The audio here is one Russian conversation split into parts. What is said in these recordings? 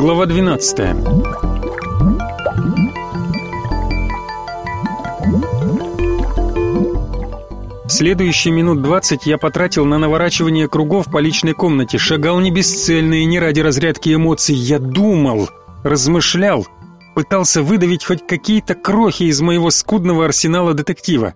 Глава 12. Следующие минут двадцать я потратил на наворачивание кругов по личной комнате, шагал не бесцельно и не ради разрядки эмоций, я думал, размышлял, пытался выдавить хоть какие-то крохи из моего скудного арсенала детектива.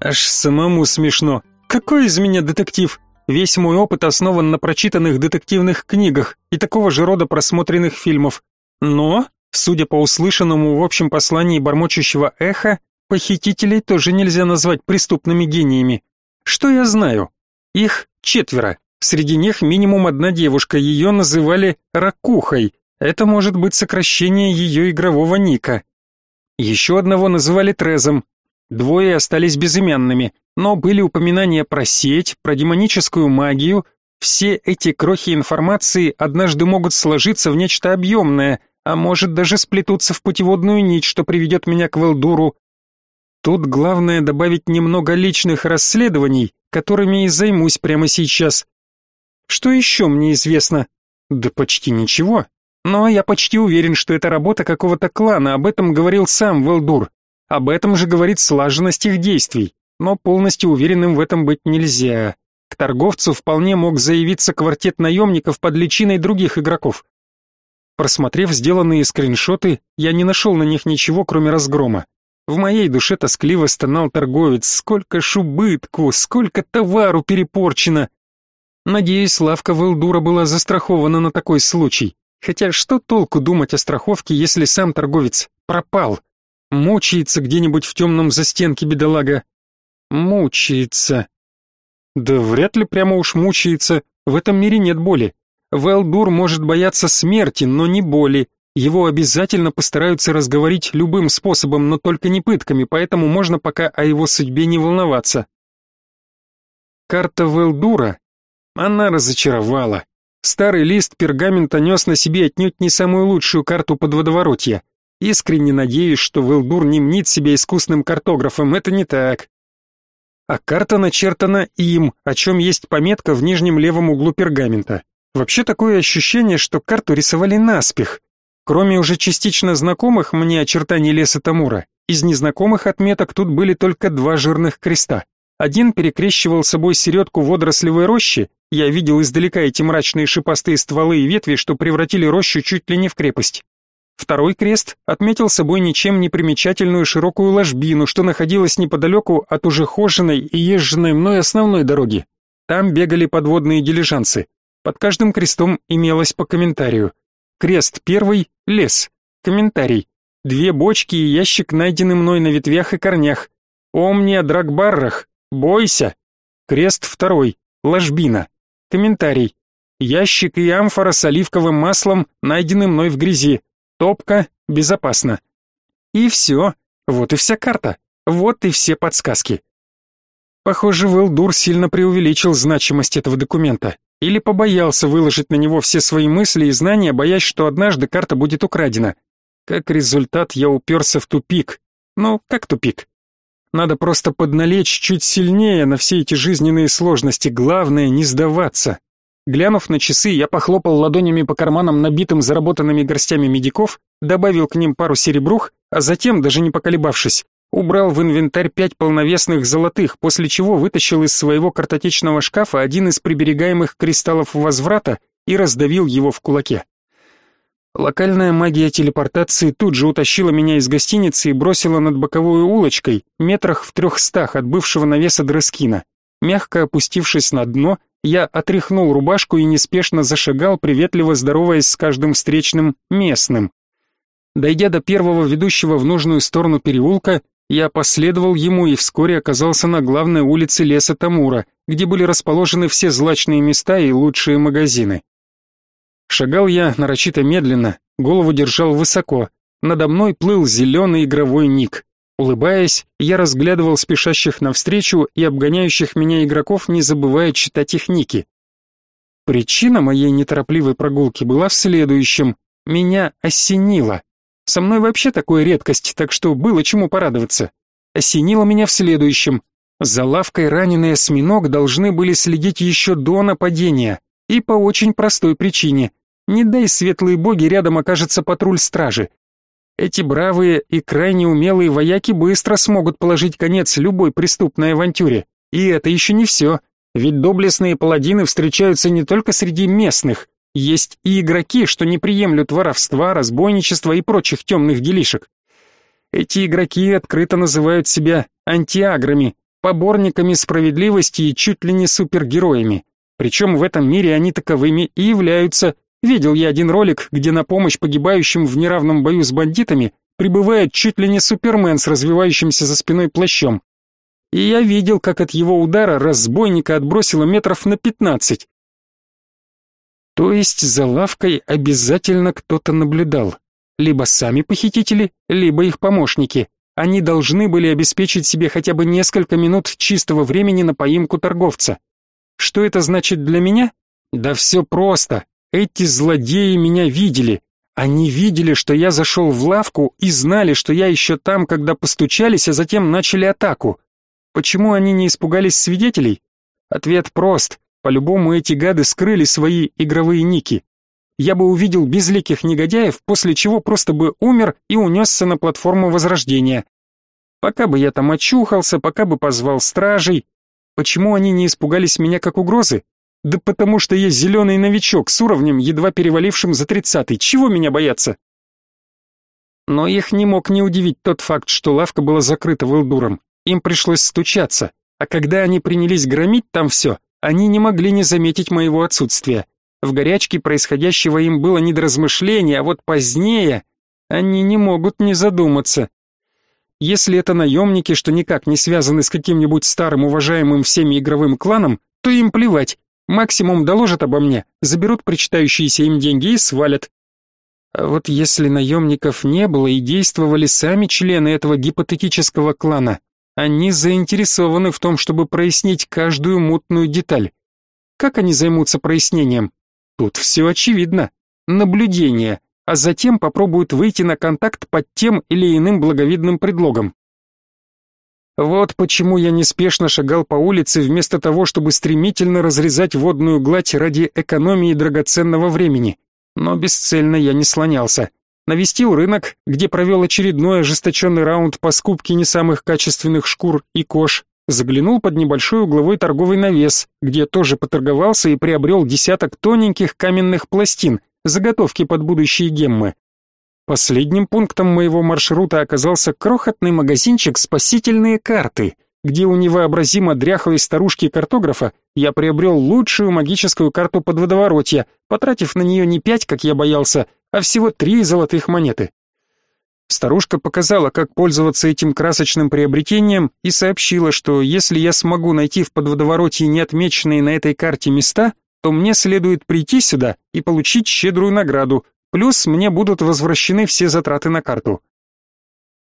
Аж самому смешно. Какой из меня детектив? Весь мой опыт основан на прочитанных детективных книгах и такого же рода просмотренных фильмов. Но, судя по услышанному в общем послании бормочущего эха, похитителей тоже нельзя назвать преступными гениями. Что я знаю? Их четверо. Среди них минимум одна девушка, ее называли Ракухой. Это может быть сокращение ее игрового ника. Еще одного называли Трезом. Двое остались безымянными но были упоминания про сеть, про демоническую магию. Все эти крохи информации однажды могут сложиться в нечто объемное, а может даже сплетутся в путеводную нить, что приведет меня к Велдуру. Тут главное добавить немного личных расследований, которыми и займусь прямо сейчас. Что еще мне известно? Да почти ничего. Но я почти уверен, что это работа какого-то клана, об этом говорил сам Велдур. Об этом же говорит слаженность их действий но полностью уверенным в этом быть нельзя. К торговцу вполне мог заявиться квартет наемников под личиной других игроков. Просмотрев сделанные скриншоты, я не нашел на них ничего, кроме разгрома. В моей душе тоскливо стонал торговец, сколько шубытку, сколько товару перепорчено. Надеюсь, лавка Велдура была застрахована на такой случай. Хотя что толку думать о страховке, если сам торговец пропал? Мучается где-нибудь в темном застенке бедолага, Мучается. Да вряд ли прямо уж мучается. В этом мире нет боли. Велдур может бояться смерти, но не боли. Его обязательно постараются разговорить любым способом, но только не пытками, поэтому можно пока о его судьбе не волноваться. Карта Велдура. Она разочаровала. Старый лист пергамента нес на себе отнюдь не самую лучшую карту под водоворотья. Искренне надеюсь, что Велдур не мнит себя искусным картографом, это не так а карта начертана им, о чем есть пометка в нижнем левом углу пергамента. Вообще такое ощущение, что карту рисовали наспех. Кроме уже частично знакомых мне очертаний леса Тамура, из незнакомых отметок тут были только два жирных креста. Один перекрещивал собой середку водорослевой рощи, я видел издалека эти мрачные шипастые стволы и ветви, что превратили рощу чуть ли не в крепость. Второй крест отметил собой ничем не примечательную широкую ложбину, что находилась неподалеку от уже хоженой и езженной мной основной дороги. Там бегали подводные дилижансы. Под каждым крестом имелось по комментарию. Крест первый — лес. Комментарий. Две бочки и ящик найдены мной на ветвях и корнях. Омни драгбаррах. Бойся. Крест второй. Ложбина. Комментарий. Ящик и амфора с оливковым маслом найдены мной в грязи. Топка, безопасно. И все. Вот и вся карта. Вот и все подсказки. Похоже, Вэлдур сильно преувеличил значимость этого документа. Или побоялся выложить на него все свои мысли и знания, боясь, что однажды карта будет украдена. Как результат, я уперся в тупик. Ну, как тупик? Надо просто подналечь чуть сильнее на все эти жизненные сложности. Главное, не сдаваться. Глянув на часы, я похлопал ладонями по карманам набитым заработанными горстями медиков, добавил к ним пару серебрух, а затем, даже не поколебавшись, убрал в инвентарь пять полновесных золотых, после чего вытащил из своего картотечного шкафа один из приберегаемых кристаллов возврата и раздавил его в кулаке. Локальная магия телепортации тут же утащила меня из гостиницы и бросила над боковой улочкой, метрах в трехстах от бывшего навеса Дрескина. Мягко опустившись на дно, я отряхнул рубашку и неспешно зашагал, приветливо здороваясь с каждым встречным местным. Дойдя до первого ведущего в нужную сторону переулка, я последовал ему и вскоре оказался на главной улице леса Тамура, где были расположены все злачные места и лучшие магазины. Шагал я нарочито медленно, голову держал высоко. Надо мной плыл зеленый игровой ник. Улыбаясь, я разглядывал спешащих навстречу и обгоняющих меня игроков, не забывая читать их ники. Причина моей неторопливой прогулки была в следующем. Меня осенило. Со мной вообще такое редкость, так что было чему порадоваться. Осенило меня в следующем. За лавкой раненый осьминог должны были следить еще до нападения. И по очень простой причине. Не дай светлые боги, рядом окажется патруль стражи. Эти бравые и крайне умелые вояки быстро смогут положить конец любой преступной авантюре. И это еще не все. Ведь доблестные паладины встречаются не только среди местных. Есть и игроки, что не приемлют воровства, разбойничества и прочих темных делишек. Эти игроки открыто называют себя антиаграми, поборниками справедливости и чуть ли не супергероями. Причем в этом мире они таковыми и являются. Видел я один ролик, где на помощь погибающим в неравном бою с бандитами прибывает чуть ли не супермен с развивающимся за спиной плащом. И я видел, как от его удара разбойника отбросило метров на пятнадцать. То есть за лавкой обязательно кто-то наблюдал. Либо сами похитители, либо их помощники. Они должны были обеспечить себе хотя бы несколько минут чистого времени на поимку торговца. Что это значит для меня? Да все просто. Эти злодеи меня видели. Они видели, что я зашел в лавку и знали, что я еще там, когда постучались, а затем начали атаку. Почему они не испугались свидетелей? Ответ прост. По-любому эти гады скрыли свои игровые ники. Я бы увидел безликих негодяев, после чего просто бы умер и унесся на платформу Возрождения. Пока бы я там очухался, пока бы позвал стражей, Почему они не испугались меня как угрозы? Да потому что я зеленый новичок с уровнем, едва перевалившим за тридцатый. Чего меня бояться? Но их не мог не удивить тот факт, что лавка была закрыта Вилдуром. Им пришлось стучаться. А когда они принялись громить там все, они не могли не заметить моего отсутствия. В горячке происходящего им было не размышления, а вот позднее они не могут не задуматься. Если это наемники, что никак не связаны с каким-нибудь старым уважаемым всеми игровым кланом, то им плевать. Максимум доложат обо мне, заберут причитающиеся им деньги и свалят. А вот если наемников не было и действовали сами члены этого гипотетического клана, они заинтересованы в том, чтобы прояснить каждую мутную деталь. Как они займутся прояснением? Тут все очевидно. Наблюдение а затем попробуют выйти на контакт под тем или иным благовидным предлогом. Вот почему я неспешно шагал по улице вместо того, чтобы стремительно разрезать водную гладь ради экономии драгоценного времени. Но бесцельно я не слонялся. Навестил рынок, где провел очередной ожесточенный раунд по скупке не самых качественных шкур и кож, заглянул под небольшой угловой торговый навес, где тоже поторговался и приобрел десяток тоненьких каменных пластин, заготовки под будущие геммы. Последним пунктом моего маршрута оказался крохотный магазинчик «Спасительные карты», где у невообразимо дряхлой старушки-картографа я приобрел лучшую магическую карту под водоворотья, потратив на нее не пять, как я боялся, а всего три золотых монеты. Старушка показала, как пользоваться этим красочным приобретением и сообщила, что если я смогу найти в подводоворотье неотмеченные на этой карте места, то мне следует прийти сюда и получить щедрую награду, плюс мне будут возвращены все затраты на карту.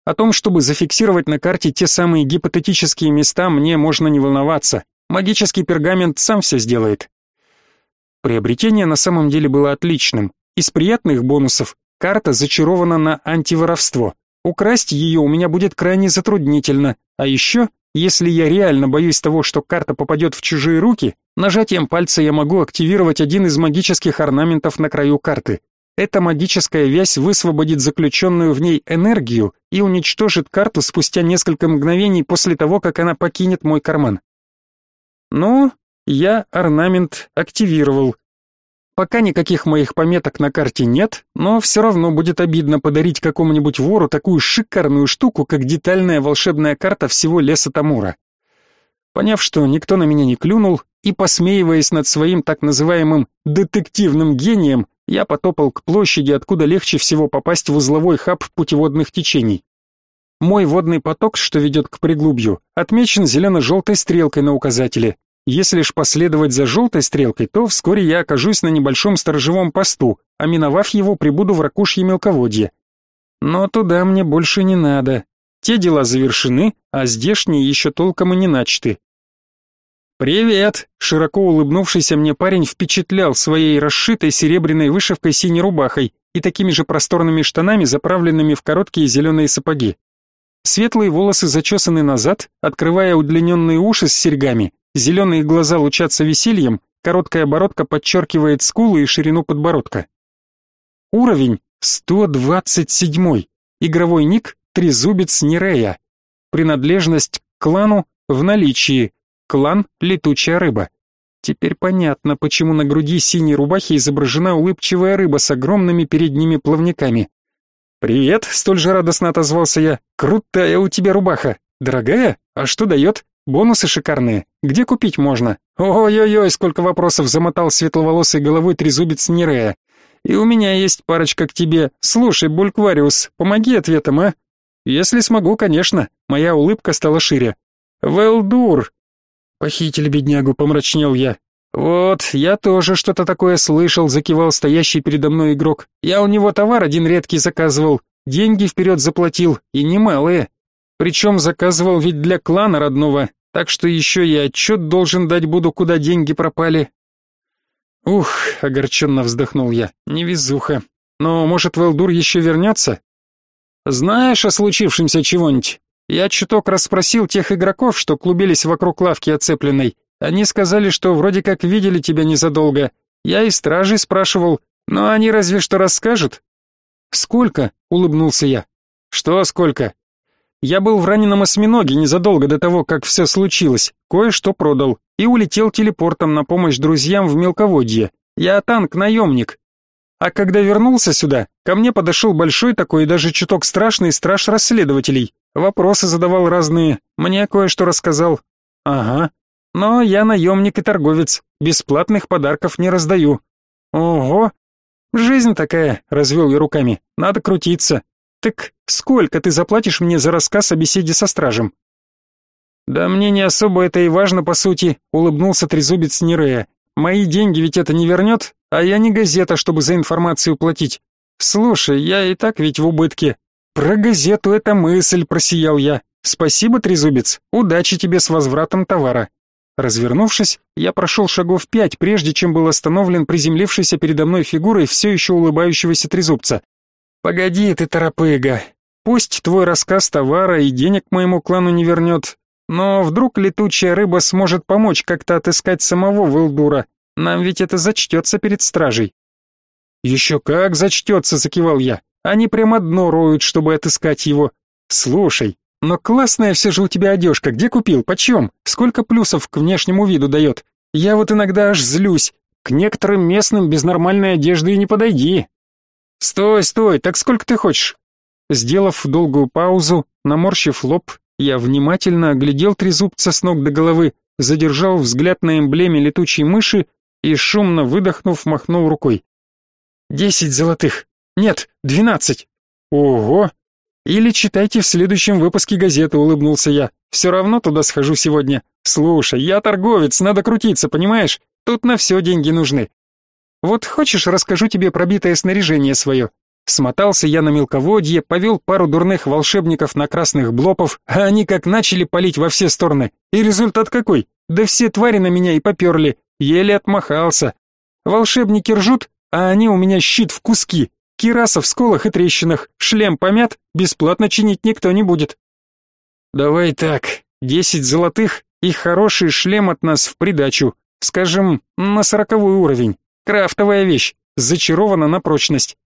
О том, чтобы зафиксировать на карте те самые гипотетические места, мне можно не волноваться. Магический пергамент сам все сделает. Приобретение на самом деле было отличным. Из приятных бонусов карта зачарована на антиворовство. Украсть ее у меня будет крайне затруднительно, а еще если я реально боюсь того, что карта попадет в чужие руки, нажатием пальца я могу активировать один из магических орнаментов на краю карты. Эта магическая вязь высвободит заключенную в ней энергию и уничтожит карту спустя несколько мгновений после того, как она покинет мой карман. Ну, я орнамент активировал, Пока никаких моих пометок на карте нет, но все равно будет обидно подарить какому-нибудь вору такую шикарную штуку, как детальная волшебная карта всего леса Тамура. Поняв, что никто на меня не клюнул, и посмеиваясь над своим так называемым детективным гением, я потопал к площади, откуда легче всего попасть в узловой хаб путеводных течений. Мой водный поток, что ведет к приглубью, отмечен зелено-желтой стрелкой на указателе, если ж последовать за желтой стрелкой, то вскоре я окажусь на небольшом сторожевом посту, а миновав его, прибуду в ракушье мелководье. Но туда мне больше не надо. Те дела завершены, а здешние еще толком и не начаты. «Привет!» — широко улыбнувшийся мне парень впечатлял своей расшитой серебряной вышивкой синей рубахой и такими же просторными штанами, заправленными в короткие зеленые сапоги. Светлые волосы зачесаны назад, открывая удлиненные уши с серьгами, Зеленые глаза лучатся весельем, короткая бородка подчеркивает скулы и ширину подбородка. Уровень 127. Игровой ник Трезубец Нерея. Принадлежность к клану в наличии. Клан Летучая рыба. Теперь понятно, почему на груди синей рубахи изображена улыбчивая рыба с огромными передними плавниками. «Привет!» — столь же радостно отозвался я. «Крутая у тебя рубаха! Дорогая? А что дает? Бонусы шикарные. Где купить можно?» «Ой-ой-ой, сколько вопросов!» — замотал светловолосой головой трезубец Нерея. «И у меня есть парочка к тебе. Слушай, Бульквариус, помоги ответом, а?» «Если смогу, конечно». Моя улыбка стала шире. «Велдур, Похитили беднягу, помрачнел я. Вот, я тоже что-то такое слышал, закивал стоящий передо мной игрок. Я у него товар один редкий заказывал, деньги вперед заплатил, и немалые. Причем заказывал ведь для клана родного, так что еще и отчет должен дать буду, куда деньги пропали. Ух, огорченно вздохнул я, невезуха. Но, может, Велдур еще вернется? Знаешь о случившемся чего-нибудь? Я чуток расспросил тех игроков, что клубились вокруг лавки оцепленной. Они сказали, что вроде как видели тебя незадолго. Я и стражей спрашивал, но они разве что расскажут. Сколько? улыбнулся я. Что сколько? Я был в раненом осьминоге незадолго до того, как все случилось. Кое-что продал и улетел телепортом на помощь друзьям в мелководье. Я танк-наемник. А когда вернулся сюда, ко мне подошел большой такой даже чуток страшный страж расследователей. Вопросы задавал разные, мне кое-что рассказал. Ага. Но я наемник и торговец, бесплатных подарков не раздаю. Ого. Жизнь такая, развел я руками. Надо крутиться. Так сколько ты заплатишь мне за рассказ о беседе со стражем? Да мне не особо это и важно, по сути, улыбнулся трезубец Нерея. Мои деньги ведь это не вернет, а я не газета, чтобы за информацию платить. Слушай, я и так ведь в убытке. Про газету эта мысль, просиял я. Спасибо, трезубец. Удачи тебе с возвратом товара. Развернувшись, я прошел шагов пять, прежде чем был остановлен приземлившейся передо мной фигурой все еще улыбающегося трезубца. «Погоди ты, торопыга. Пусть твой рассказ товара и денег моему клану не вернет, но вдруг летучая рыба сможет помочь как-то отыскать самого Вилдура. Нам ведь это зачтется перед стражей». «Еще как зачтется», — закивал я. Они прямо дно роют, чтобы отыскать его. Слушай, но классная все же у тебя одежка. Где купил? Почем? Сколько плюсов к внешнему виду дает? Я вот иногда аж злюсь. К некоторым местным без нормальной одежды и не подойди. Стой, стой, так сколько ты хочешь? Сделав долгую паузу, наморщив лоб, я внимательно оглядел трезубца с ног до головы, задержал взгляд на эмблеме летучей мыши и, шумно выдохнув, махнул рукой. «Десять золотых. Нет, двенадцать. Ого! Или читайте в следующем выпуске газеты, улыбнулся я. Все равно туда схожу сегодня. Слушай, я торговец, надо крутиться, понимаешь? Тут на все деньги нужны. Вот хочешь, расскажу тебе пробитое снаряжение свое. Смотался я на мелководье, повел пару дурных волшебников на красных блопов, а они как начали палить во все стороны. И результат какой? Да все твари на меня и поперли. Еле отмахался. Волшебники ржут, а они у меня щит в куски. Кираса в сколах и трещинах, шлем помят, бесплатно чинить никто не будет. Давай так, десять золотых и хороший шлем от нас в придачу, скажем, на сороковой уровень. Крафтовая вещь, зачарована на прочность.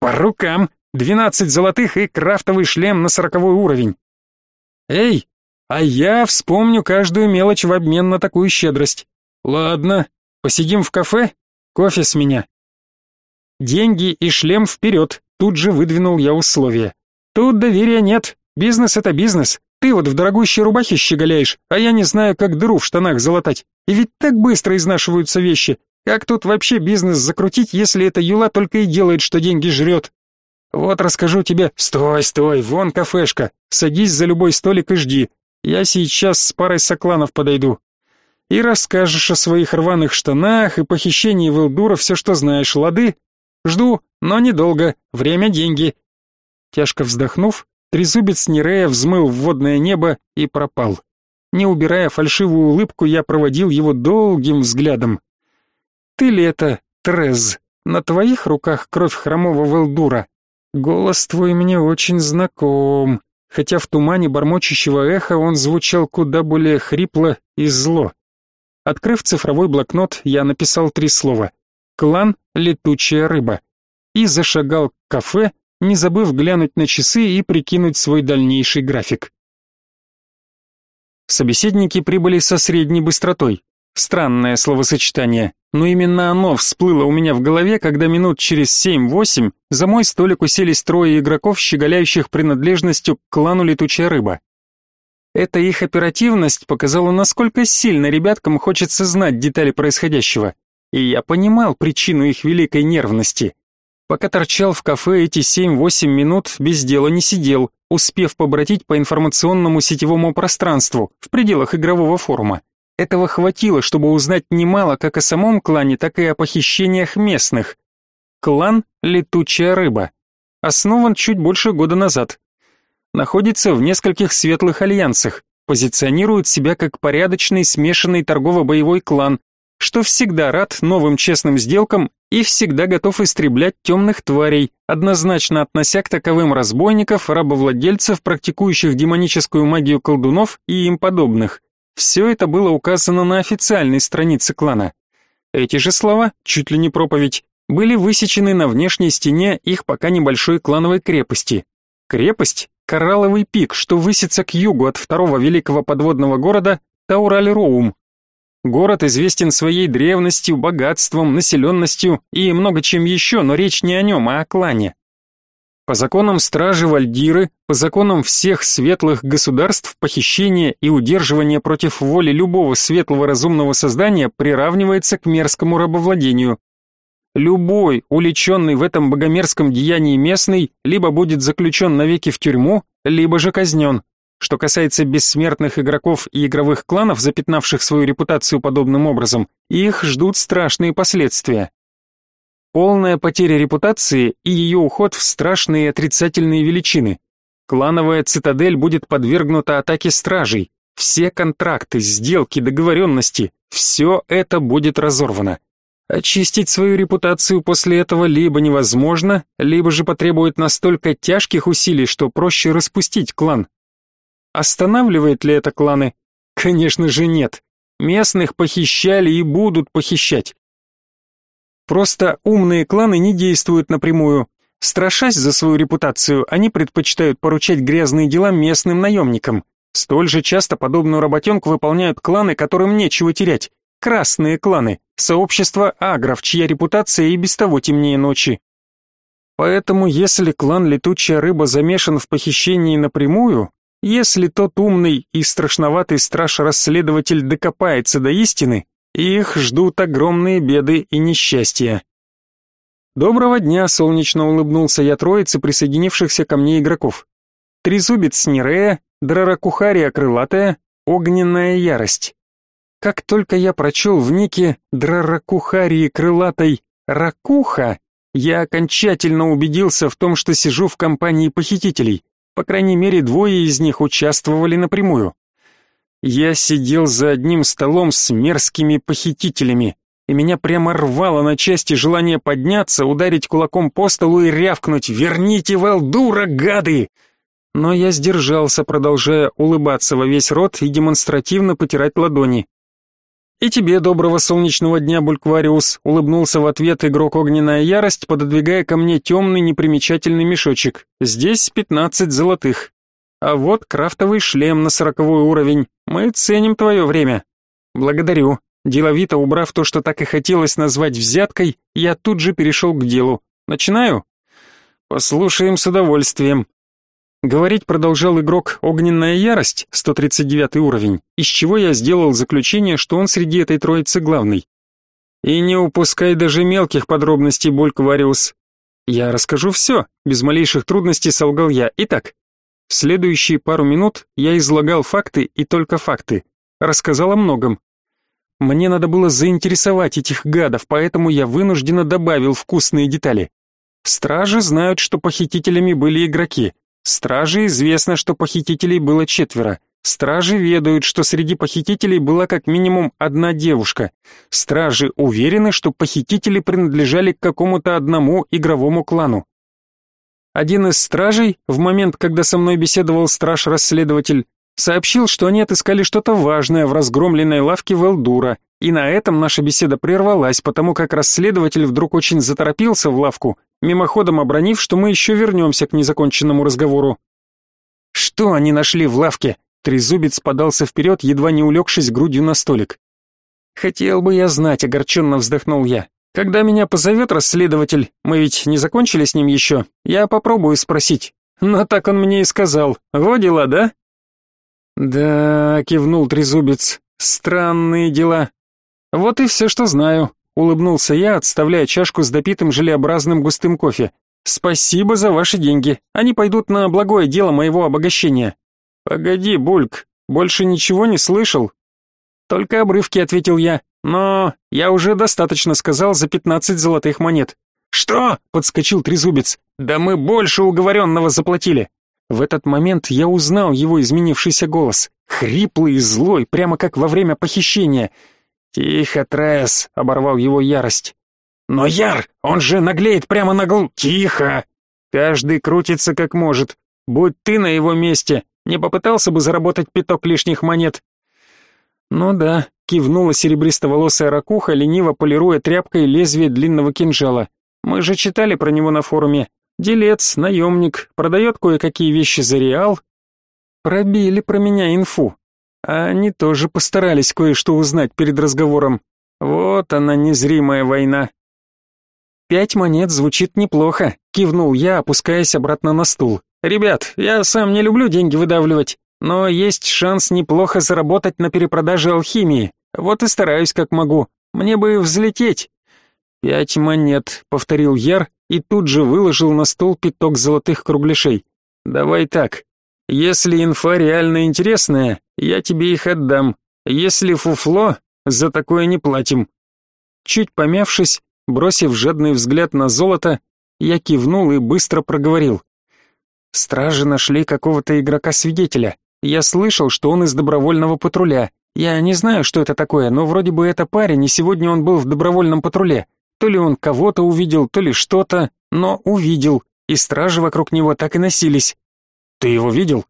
По рукам, двенадцать золотых и крафтовый шлем на сороковой уровень. Эй, а я вспомню каждую мелочь в обмен на такую щедрость. Ладно, посидим в кафе? Кофе с меня. Деньги и шлем вперед, тут же выдвинул я условия. Тут доверия нет, бизнес это бизнес. Ты вот в дорогущей рубахе щеголяешь, а я не знаю, как дыру в штанах залатать. И ведь так быстро изнашиваются вещи. Как тут вообще бизнес закрутить, если эта юла только и делает, что деньги жрет? Вот расскажу тебе. Стой, стой, вон кафешка. Садись за любой столик и жди. Я сейчас с парой сокланов подойду. И расскажешь о своих рваных штанах и похищении Вилдура все, что знаешь, лады? Жду, но недолго. Время деньги. Тяжко вздохнув, трезубец Нерея взмыл в водное небо и пропал. Не убирая фальшивую улыбку, я проводил его долгим взглядом. Ты ли это, Трез? На твоих руках кровь хромого Велдура. Голос твой мне очень знаком, хотя в тумане бормочущего эха он звучал куда более хрипло и зло. Открыв цифровой блокнот, я написал три слова: Клан «Летучая рыба». и зашагал к кафе, не забыв глянуть на часы и прикинуть свой дальнейший график. Собеседники прибыли со средней быстротой. Странное словосочетание, но именно оно всплыло у меня в голове, когда минут через семь-восемь за мой столик уселись трое игроков, щеголяющих принадлежностью к клану «Летучая рыба». Эта их оперативность показала, насколько сильно ребяткам хочется знать детали происходящего, и я понимал причину их великой нервности. Пока торчал в кафе эти семь-восемь минут, без дела не сидел, успев побратить по информационному сетевому пространству в пределах игрового форума. Этого хватило, чтобы узнать немало как о самом клане, так и о похищениях местных. Клан «Летучая рыба» основан чуть больше года назад. Находится в нескольких светлых альянсах, позиционирует себя как порядочный смешанный торгово-боевой клан, что всегда рад новым честным сделкам и всегда готов истреблять темных тварей, однозначно относя к таковым разбойников, рабовладельцев, практикующих демоническую магию колдунов и им подобных. Все это было указано на официальной странице клана. Эти же слова, чуть ли не проповедь, были высечены на внешней стене их пока небольшой клановой крепости. Крепость — Коралловый пик, что высится к югу от второго великого подводного города Таураль-Роум. Город известен своей древностью, богатством, населенностью и много чем еще, но речь не о нем, а о клане. По законам стражи Вальдиры, по законам всех светлых государств, похищение и удерживание против воли любого светлого разумного создания приравнивается к мерзкому рабовладению. Любой, уличенный в этом богомерзком деянии местный, либо будет заключен навеки в тюрьму, либо же казнен. Что касается бессмертных игроков и игровых кланов, запятнавших свою репутацию подобным образом, их ждут страшные последствия. Полная потеря репутации и ее уход в страшные отрицательные величины. Клановая цитадель будет подвергнута атаке стражей. Все контракты, сделки, договоренности, все это будет разорвано. Очистить свою репутацию после этого либо невозможно, либо же потребует настолько тяжких усилий, что проще распустить клан. Останавливает ли это кланы? Конечно же нет. Местных похищали и будут похищать. Просто умные кланы не действуют напрямую. Страшась за свою репутацию, они предпочитают поручать грязные дела местным наемникам. Столь же часто подобную работенку выполняют кланы, которым нечего терять. Красные кланы, сообщество агров, чья репутация и без того темнее ночи. Поэтому если клан Летучая Рыба замешан в похищении напрямую, если тот умный и страшноватый страж-расследователь докопается до истины, их ждут огромные беды и несчастья. Доброго дня, солнечно улыбнулся я троице присоединившихся ко мне игроков. Трезубец Нерея, Драракухария крылатая, огненная ярость. Как только я прочел в нике Драракухарии крылатой Ракуха, я окончательно убедился в том, что сижу в компании похитителей. По крайней мере, двое из них участвовали напрямую. Я сидел за одним столом с мерзкими похитителями, и меня прямо рвало на части желание подняться, ударить кулаком по столу и рявкнуть «Верните Валдура, гады!» Но я сдержался, продолжая улыбаться во весь рот и демонстративно потирать ладони. «И тебе доброго солнечного дня, Бульквариус», — улыбнулся в ответ игрок Огненная Ярость, пододвигая ко мне темный непримечательный мешочек. «Здесь пятнадцать золотых». А вот крафтовый шлем на сороковой уровень. Мы ценим твое время. Благодарю. Деловито убрав то, что так и хотелось назвать взяткой, я тут же перешел к делу. Начинаю? Послушаем с удовольствием. Говорить продолжал игрок Огненная Ярость, 139 уровень, из чего я сделал заключение, что он среди этой троицы главный. И не упускай даже мелких подробностей, Больквариус. Я расскажу все, без малейших трудностей солгал я. Итак, Следующие пару минут я излагал факты и только факты. Рассказал о многом. Мне надо было заинтересовать этих гадов, поэтому я вынужденно добавил вкусные детали. Стражи знают, что похитителями были игроки. Стражи известно, что похитителей было четверо. Стражи ведают, что среди похитителей была как минимум одна девушка. Стражи уверены, что похитители принадлежали к какому-то одному игровому клану. Один из стражей, в момент, когда со мной беседовал страж-расследователь, сообщил, что они отыскали что-то важное в разгромленной лавке Велдура и на этом наша беседа прервалась, потому как расследователь вдруг очень заторопился в лавку, мимоходом обронив, что мы еще вернемся к незаконченному разговору. Что они нашли в лавке? Трезубец подался вперед, едва не улегшись грудью на столик. Хотел бы я знать, огорченно вздохнул я. Когда меня позовет расследователь, мы ведь не закончили с ним еще, я попробую спросить. Но так он мне и сказал. Во дела, да? Да, кивнул Трезубец. Странные дела. Вот и все, что знаю, улыбнулся я, отставляя чашку с допитым желеобразным густым кофе. Спасибо за ваши деньги. Они пойдут на благое дело моего обогащения. Погоди, Бульк, больше ничего не слышал? Только обрывки, ответил я. Но я уже достаточно сказал за пятнадцать золотых монет. Что? подскочил трезубец. Да мы больше уговоренного заплатили. В этот момент я узнал его изменившийся голос, хриплый и злой, прямо как во время похищения. Тихо, Трес, оборвал его ярость. Но Яр, он же наглеет прямо на гл... Тихо. Каждый крутится как может. Будь ты на его месте, не попытался бы заработать пяток лишних монет. Ну да, кивнула серебристоволосая ракуха, лениво полируя тряпкой лезвие длинного кинжала. Мы же читали про него на форуме. Делец, наемник, продает кое-какие вещи за реал. Пробили про меня инфу. Они тоже постарались кое-что узнать перед разговором. Вот она, незримая война. Пять монет звучит неплохо, кивнул я, опускаясь обратно на стул. Ребят, я сам не люблю деньги выдавливать, но есть шанс неплохо заработать на перепродаже алхимии. Вот и стараюсь как могу. Мне бы взлететь. Пять монет, повторил Яр и тут же выложил на стол пяток золотых кругляшей. Давай так. Если инфа реально интересная, я тебе их отдам. Если фуфло, за такое не платим. Чуть помявшись, бросив жадный взгляд на золото, я кивнул и быстро проговорил. Стражи нашли какого-то игрока-свидетеля. Я слышал, что он из добровольного патруля. Я не знаю, что это такое, но вроде бы это парень, и сегодня он был в добровольном патруле. То ли он кого-то увидел, то ли что-то, но увидел, и стражи вокруг него так и носились. Ты его видел?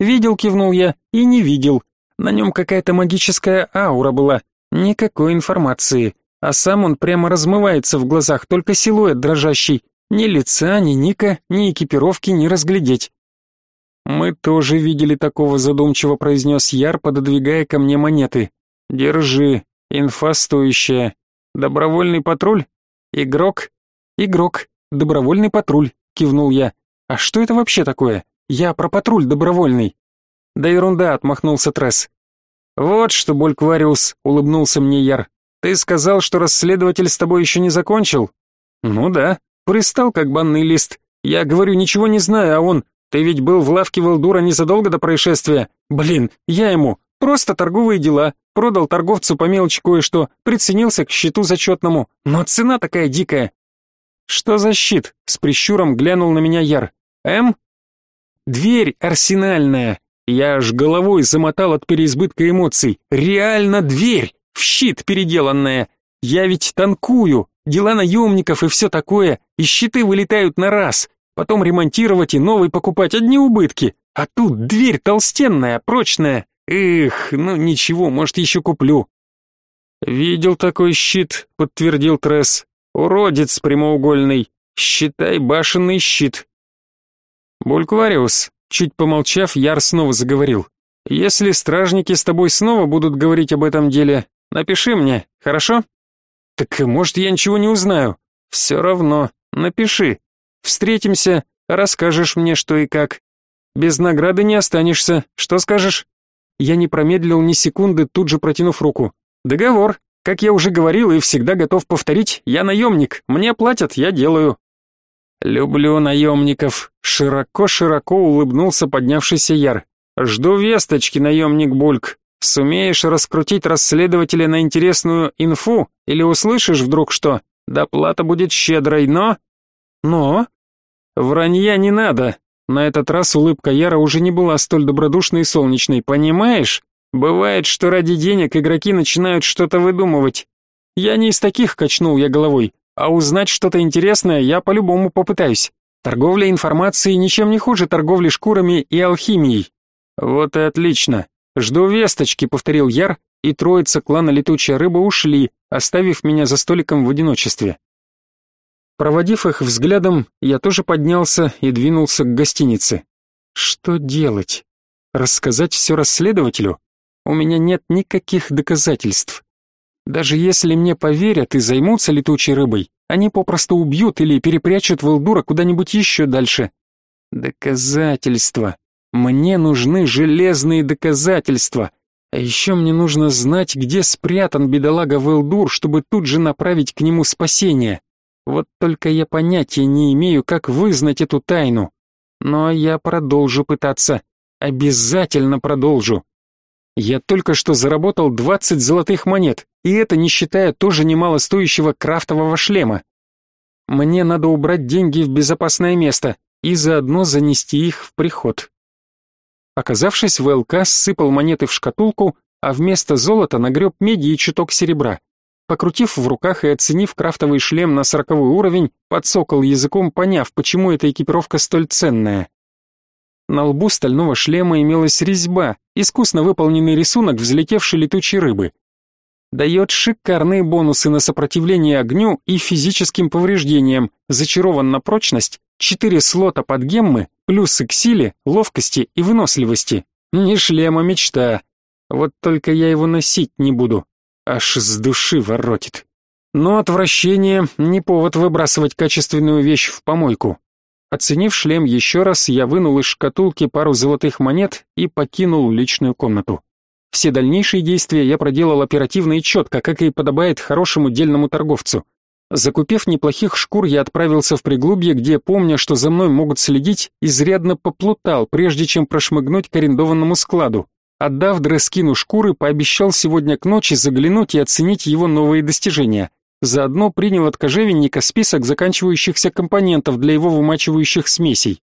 Видел, кивнул я, и не видел. На нем какая-то магическая аура была, никакой информации, а сам он прямо размывается в глазах, только силуэт дрожащий, ни лица, ни ника, ни экипировки не разглядеть. Мы тоже видели такого, задумчиво произнес Яр, пододвигая ко мне монеты. Держи, инфа стоящая. Добровольный патруль? Игрок? Игрок. Добровольный патруль, кивнул я. А что это вообще такое? Я про патруль добровольный. Да ерунда, отмахнулся Тресс. Вот что, Больквариус, улыбнулся мне Яр. Ты сказал, что расследователь с тобой еще не закончил? Ну да, Пристал, как банный лист. Я говорю, ничего не знаю, а он... Ты ведь был в лавке Валдура незадолго до происшествия. Блин, я ему... Просто торговые дела. Продал торговцу по мелочи кое-что, приценился к счету зачетному. Но цена такая дикая. Что за щит? С прищуром глянул на меня Яр. М? Дверь арсенальная. Я аж головой замотал от переизбытка эмоций. Реально дверь! В щит переделанная. Я ведь танкую, дела наемников и все такое, и щиты вылетают на раз, потом ремонтировать и новый покупать, одни убытки. А тут дверь толстенная, прочная. Эх, ну ничего, может еще куплю. Видел такой щит, подтвердил Тресс. Уродец прямоугольный. Считай башенный щит. Бульквариус, чуть помолчав, Яр снова заговорил. Если стражники с тобой снова будут говорить об этом деле, напиши мне, хорошо? Так может я ничего не узнаю? Все равно, напиши. Встретимся, расскажешь мне что и как. Без награды не останешься. Что скажешь? Я не промедлил ни секунды, тут же протянув руку. Договор. Как я уже говорил и всегда готов повторить, я наемник. Мне платят, я делаю. Люблю наемников. Широко-широко улыбнулся поднявшийся Яр. Жду весточки, наемник Бульк. Сумеешь раскрутить расследователя на интересную инфу или услышишь вдруг что? Доплата будет щедрой, но... Но... Вранья не надо. На этот раз улыбка Яра уже не была столь добродушной и солнечной, понимаешь? Бывает, что ради денег игроки начинают что-то выдумывать. Я не из таких, качнул я головой, а узнать что-то интересное я по-любому попытаюсь. Торговля информацией ничем не хуже торговли шкурами и алхимией. Вот и отлично. «Жду весточки», — повторил Яр и троица клана Летучая Рыба ушли, оставив меня за столиком в одиночестве. Проводив их взглядом, я тоже поднялся и двинулся к гостинице. Что делать? Рассказать все расследователю? У меня нет никаких доказательств. Даже если мне поверят и займутся летучей рыбой, они попросту убьют или перепрячут Валдура куда-нибудь еще дальше. Доказательства. Мне нужны железные доказательства. А еще мне нужно знать, где спрятан бедолага Велдур, чтобы тут же направить к нему спасение. Вот только я понятия не имею, как вызнать эту тайну. Но я продолжу пытаться. Обязательно продолжу. Я только что заработал 20 золотых монет, и это не считая тоже немало стоящего крафтового шлема. Мне надо убрать деньги в безопасное место и заодно занести их в приход. Оказавшись в ЛК, сыпал монеты в шкатулку, а вместо золота нагреб меди и чуток серебра. Покрутив в руках и оценив крафтовый шлем на сороковой уровень, подсокал языком, поняв, почему эта экипировка столь ценная. На лбу стального шлема имелась резьба, искусно выполненный рисунок взлетевшей летучей рыбы. Дает шикарные бонусы на сопротивление огню и физическим повреждениям, зачарован на прочность, четыре слота под геммы, плюсы к силе, ловкости и выносливости. Не шлема мечта. Вот только я его носить не буду. Аж с души воротит. Но отвращение не повод выбрасывать качественную вещь в помойку. Оценив шлем еще раз, я вынул из шкатулки пару золотых монет и покинул личную комнату. Все дальнейшие действия я проделал оперативно и четко, как и подобает хорошему дельному торговцу. Закупив неплохих шкур, я отправился в приглубье, где, помня, что за мной могут следить, изрядно поплутал, прежде чем прошмыгнуть к арендованному складу. Отдав Дрескину шкуры, пообещал сегодня к ночи заглянуть и оценить его новые достижения. Заодно принял от кожевенника список заканчивающихся компонентов для его вымачивающих смесей.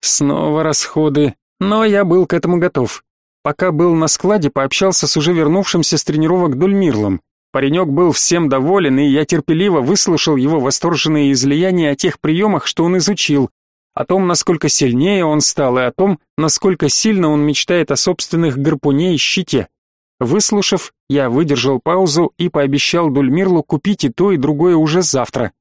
Снова расходы, но я был к этому готов. Пока был на складе, пообщался с уже вернувшимся с тренировок Дульмирлом. Паренек был всем доволен, и я терпеливо выслушал его восторженные излияния о тех приемах, что он изучил, о том, насколько сильнее он стал, и о том, насколько сильно он мечтает о собственных гарпуне и щите. Выслушав, я выдержал паузу и пообещал Дульмирлу купить и то, и другое уже завтра.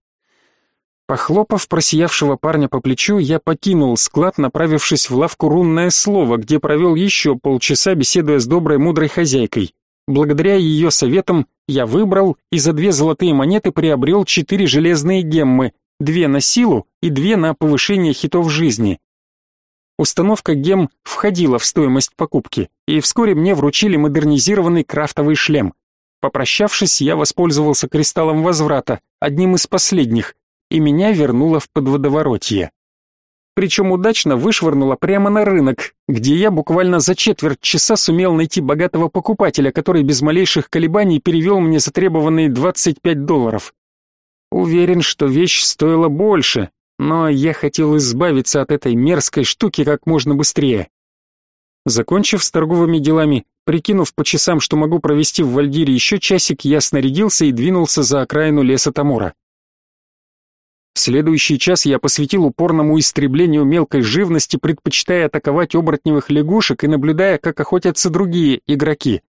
Похлопав просиявшего парня по плечу, я покинул склад, направившись в лавку «Рунное слово», где провел еще полчаса, беседуя с доброй мудрой хозяйкой. Благодаря ее советам я выбрал и за две золотые монеты приобрел четыре железные геммы, две на силу и две на повышение хитов жизни. Установка гем входила в стоимость покупки, и вскоре мне вручили модернизированный крафтовый шлем. Попрощавшись, я воспользовался кристаллом возврата, одним из последних, и меня вернуло в подводоворотье. Причем удачно вышвырнуло прямо на рынок, где я буквально за четверть часа сумел найти богатого покупателя, который без малейших колебаний перевел мне затребованные 25 долларов. Уверен, что вещь стоила больше, но я хотел избавиться от этой мерзкой штуки как можно быстрее. Закончив с торговыми делами, прикинув по часам, что могу провести в Вальдире еще часик, я снарядился и двинулся за окраину леса Тамора. Следующий час я посвятил упорному истреблению мелкой живности, предпочитая атаковать оборотневых лягушек и наблюдая, как охотятся другие игроки.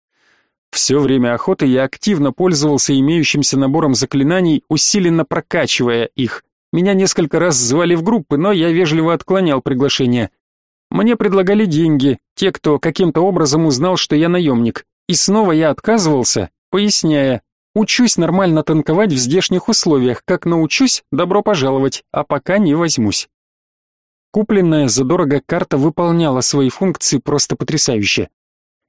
Все время охоты я активно пользовался имеющимся набором заклинаний, усиленно прокачивая их. Меня несколько раз звали в группы, но я вежливо отклонял приглашение. Мне предлагали деньги, те, кто каким-то образом узнал, что я наемник. И снова я отказывался, поясняя, учусь нормально танковать в здешних условиях, как научусь, добро пожаловать, а пока не возьмусь. Купленная задорого карта выполняла свои функции просто потрясающе.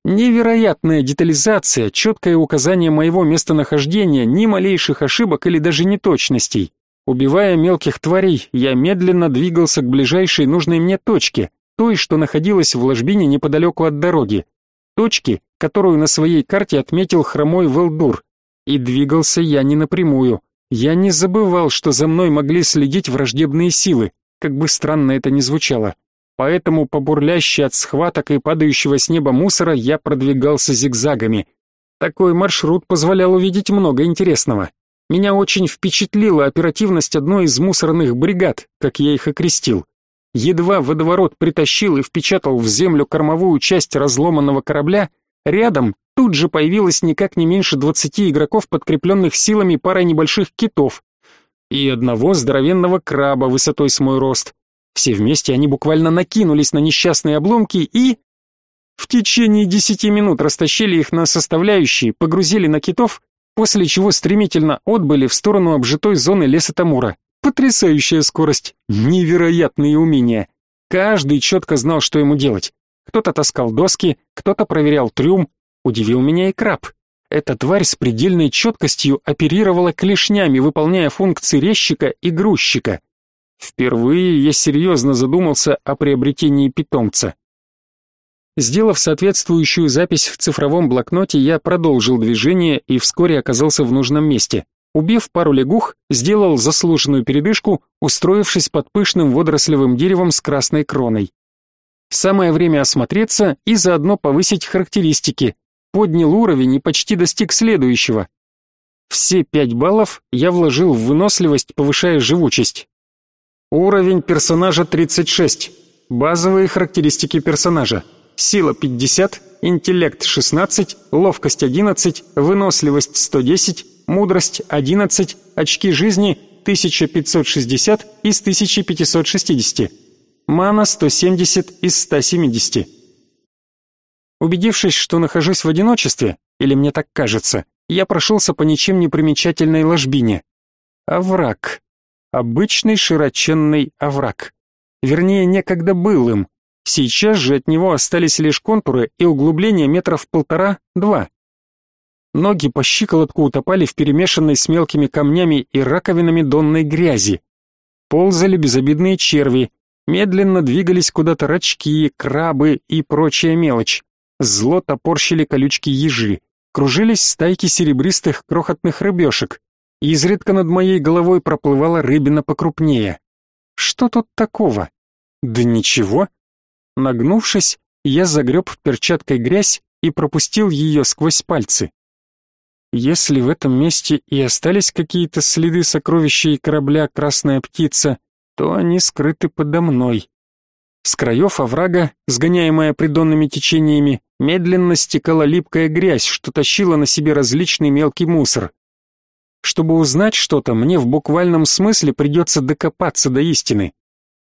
Невероятная детализация, четкое указание моего местонахождения, ни малейших ошибок или даже неточностей. Убивая мелких тварей, я медленно двигался к ближайшей нужной мне точке, той, что находилась в ложбине неподалеку от дороги. Точки, которую на своей карте отметил хромой Велдур. И двигался я не напрямую. Я не забывал, что за мной могли следить враждебные силы, как бы странно это ни звучало. Поэтому по бурлящей от схваток и падающего с неба мусора я продвигался зигзагами. Такой маршрут позволял увидеть много интересного. Меня очень впечатлила оперативность одной из мусорных бригад, как я их окрестил. Едва водоворот притащил и впечатал в землю кормовую часть разломанного корабля, рядом тут же появилось никак не меньше двадцати игроков, подкрепленных силами парой небольших китов и одного здоровенного краба высотой с мой рост. Все вместе они буквально накинулись на несчастные обломки и... В течение десяти минут растащили их на составляющие, погрузили на китов, после чего стремительно отбыли в сторону обжитой зоны леса Тамура. Потрясающая скорость, невероятные умения. Каждый четко знал, что ему делать. Кто-то таскал доски, кто-то проверял трюм. Удивил меня и краб. Эта тварь с предельной четкостью оперировала клешнями, выполняя функции резчика и грузчика. Впервые я серьезно задумался о приобретении питомца. Сделав соответствующую запись в цифровом блокноте, я продолжил движение и вскоре оказался в нужном месте. Убив пару лягух, сделал заслуженную передышку, устроившись под пышным водорослевым деревом с красной кроной. Самое время осмотреться и заодно повысить характеристики. Поднял уровень и почти достиг следующего. Все пять баллов я вложил в выносливость, повышая живучесть. Уровень персонажа 36. Базовые характеристики персонажа. Сила 50, интеллект 16, ловкость 11, выносливость 110, мудрость 11, очки жизни 1560 из 1560. Мана 170 из 170. Убедившись, что нахожусь в одиночестве, или мне так кажется, я прошелся по ничем не примечательной ложбине. Овраг. Обычный широченный овраг. Вернее, некогда был им. Сейчас же от него остались лишь контуры и углубления метров полтора-два. Ноги по щиколотку утопали в перемешанной с мелкими камнями и раковинами донной грязи. Ползали безобидные черви, медленно двигались куда-то рачки, крабы и прочая мелочь. Зло топорщили колючки ежи, кружились стайки серебристых крохотных рыбешек, Изредка над моей головой проплывала рыбина покрупнее. Что тут такого? Да ничего. Нагнувшись, я загреб перчаткой грязь и пропустил ее сквозь пальцы. Если в этом месте и остались какие-то следы сокровища корабля «Красная птица», то они скрыты подо мной. С краев оврага, сгоняемая придонными течениями, медленно стекала липкая грязь, что тащила на себе различный мелкий мусор. Чтобы узнать что-то, мне в буквальном смысле придется докопаться до истины.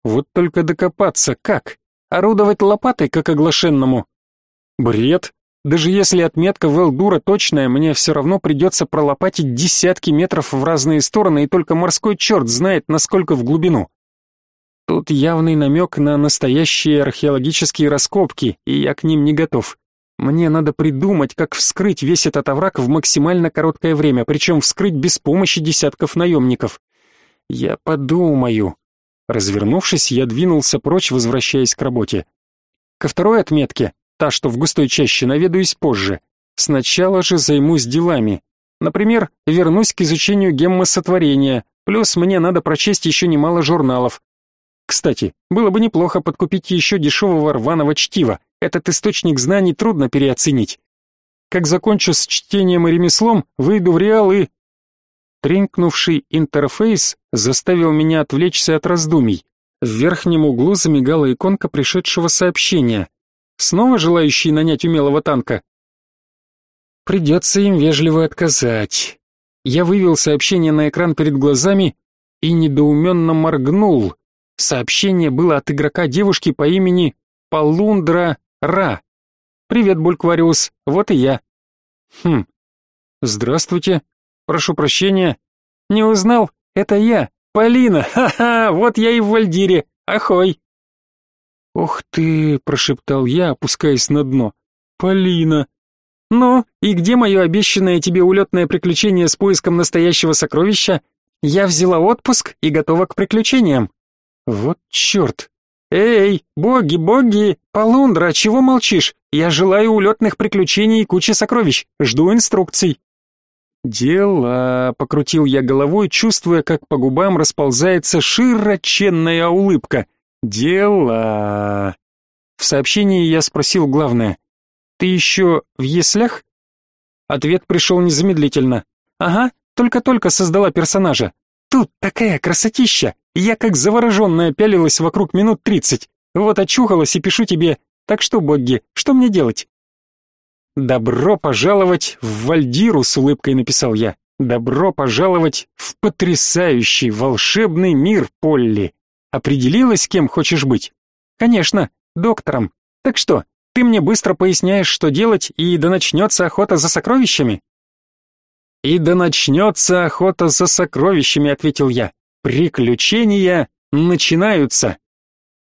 Вот только докопаться как? Орудовать лопатой, как оглашенному? Бред. Даже если отметка Велдура точная, мне все равно придется пролопатить десятки метров в разные стороны, и только морской черт знает, насколько в глубину. Тут явный намек на настоящие археологические раскопки, и я к ним не готов. Мне надо придумать, как вскрыть весь этот овраг в максимально короткое время, причем вскрыть без помощи десятков наемников. Я подумаю. Развернувшись, я двинулся прочь, возвращаясь к работе. Ко второй отметке, та, что в густой чаще, наведаюсь позже. Сначала же займусь делами. Например, вернусь к изучению геммосотворения, плюс мне надо прочесть еще немало журналов. Кстати, было бы неплохо подкупить еще дешевого рваного чтива, этот источник знаний трудно переоценить. Как закончу с чтением и ремеслом, выйду в реал и... Тренькнувший интерфейс заставил меня отвлечься от раздумий. В верхнем углу замигала иконка пришедшего сообщения. Снова желающий нанять умелого танка? Придется им вежливо отказать. Я вывел сообщение на экран перед глазами и недоуменно моргнул. Сообщение было от игрока девушки по имени Полундра Ра. Привет, Бульквариус, вот и я. Хм. Здравствуйте. Прошу прощения. Не узнал? Это я, Полина. Ха-ха, вот я и в Вальдире. Ахой. Ух ты, прошептал я, опускаясь на дно. Полина. Ну, и где мое обещанное тебе улетное приключение с поиском настоящего сокровища? Я взяла отпуск и готова к приключениям. Вот черт, «Эй, боги, боги! Полундра, чего молчишь? Я желаю улетных приключений и кучи сокровищ. Жду инструкций». «Дела», — покрутил я головой, чувствуя, как по губам расползается широченная улыбка. «Дела». В сообщении я спросил главное. «Ты еще в яслях?» Ответ пришел незамедлительно. «Ага, только-только создала персонажа. Тут такая красотища! Я как завороженная пялилась вокруг минут тридцать. Вот очухалась и пишу тебе. Так что, Богги, что мне делать? «Добро пожаловать в Вальдиру», — с улыбкой написал я. «Добро пожаловать в потрясающий волшебный мир, Полли. Определилась, кем хочешь быть?» «Конечно, доктором. Так что, ты мне быстро поясняешь, что делать, и да начнется охота за сокровищами?» «И да начнется охота за сокровищами», — ответил я. «Приключения начинаются».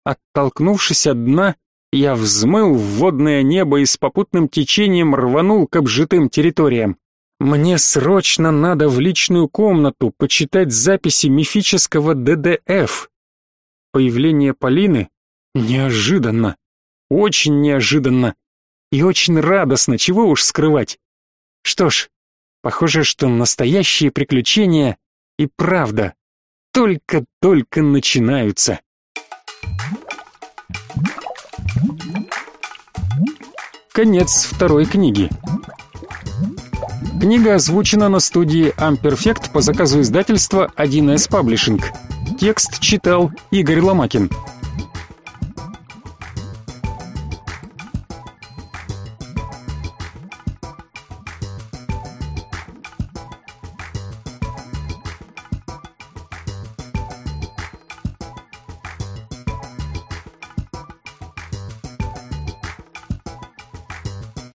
Оттолкнувшись от дна, я взмыл в водное небо и с попутным течением рванул к обжитым территориям. Мне срочно надо в личную комнату почитать записи мифического ДДФ. Появление Полины неожиданно, очень неожиданно и очень радостно, чего уж скрывать. Что ж, похоже, что настоящие приключения и правда только-только начинаются. Конец второй книги. Книга озвучена на студии Amperfect по заказу издательства 1С Publishing. Текст читал Игорь Ломакин.